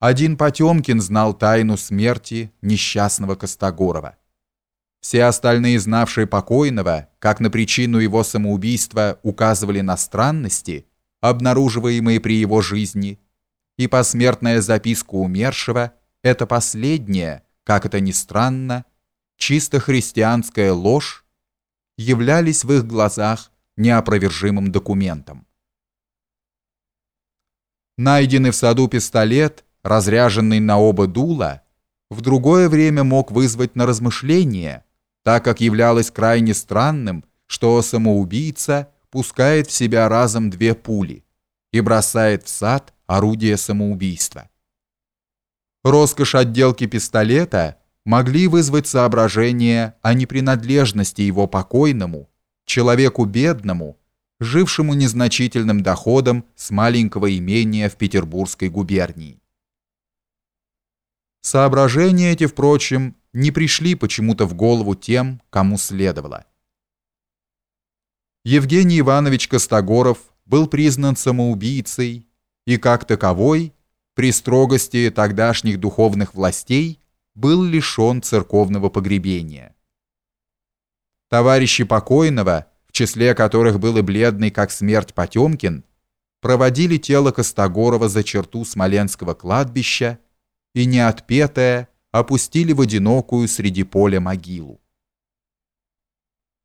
Один Потемкин знал тайну смерти несчастного Костогорова. Все остальные, знавшие покойного, как на причину его самоубийства указывали на странности, обнаруживаемые при его жизни, и посмертная записка умершего – это последняя, как это ни странно, чисто христианская ложь, являлись в их глазах неопровержимым документом. Найденный в саду пистолет, разряженный на оба дула, в другое время мог вызвать на размышление, так как являлось крайне странным, что самоубийца пускает в себя разом две пули и бросает в сад орудие самоубийства. Роскошь отделки пистолета могли вызвать соображение о непринадлежности его покойному, человеку бедному, жившему незначительным доходом с маленького имения в Петербургской губернии. Соображения эти, впрочем, не пришли почему-то в голову тем, кому следовало. Евгений Иванович Костогоров был признан самоубийцей и как таковой при строгости тогдашних духовных властей был лишен церковного погребения. Товарищи покойного, в числе которых был и бледный, как смерть Потемкин, проводили тело Костогорова за черту Смоленского кладбища и неотпетое опустили в одинокую среди поля могилу.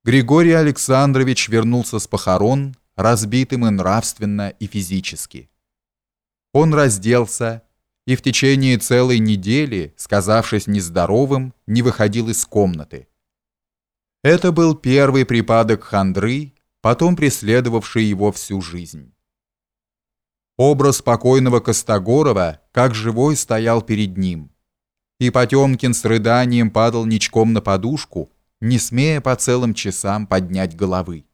Григорий Александрович вернулся с похорон, разбитым и нравственно, и физически. Он разделся, и в течение целой недели, сказавшись нездоровым, не выходил из комнаты. Это был первый припадок хандры, потом преследовавший его всю жизнь. Образ спокойного Костогорова, как живой, стоял перед ним, и Потемкин с рыданием падал ничком на подушку, не смея по целым часам поднять головы.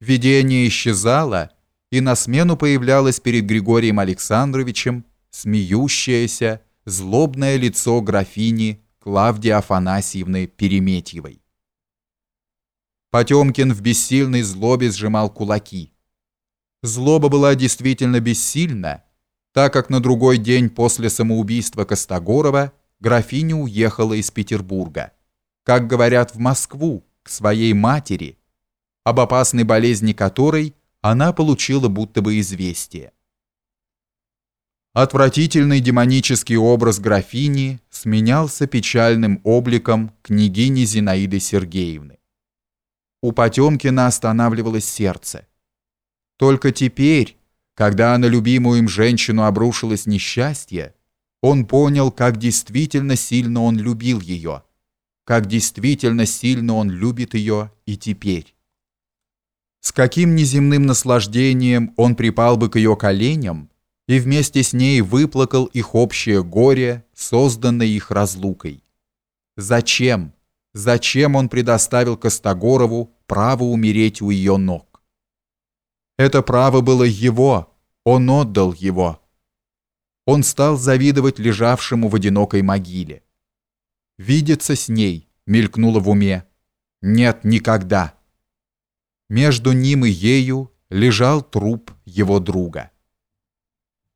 Видение исчезало, и на смену появлялось перед Григорием Александровичем смеющееся, злобное лицо графини Клавдии Афанасьевны Переметьевой. Потемкин в бессильной злобе сжимал кулаки. Злоба была действительно бессильна, так как на другой день после самоубийства Костогорова графиня уехала из Петербурга, как говорят в Москву, к своей матери, об опасной болезни которой она получила будто бы известие. Отвратительный демонический образ графини сменялся печальным обликом княгини Зинаиды Сергеевны. У Потемкина останавливалось сердце. Только теперь, когда на любимую им женщину обрушилось несчастье, он понял, как действительно сильно он любил ее, как действительно сильно он любит ее и теперь. С каким неземным наслаждением он припал бы к ее коленям, и вместе с ней выплакал их общее горе, созданное их разлукой. Зачем? Зачем он предоставил Костогорову право умереть у ее ног? Это право было его, он отдал его. Он стал завидовать лежавшему в одинокой могиле. Видеться с ней мелькнуло в уме. Нет, никогда. Между ним и ею лежал труп его друга.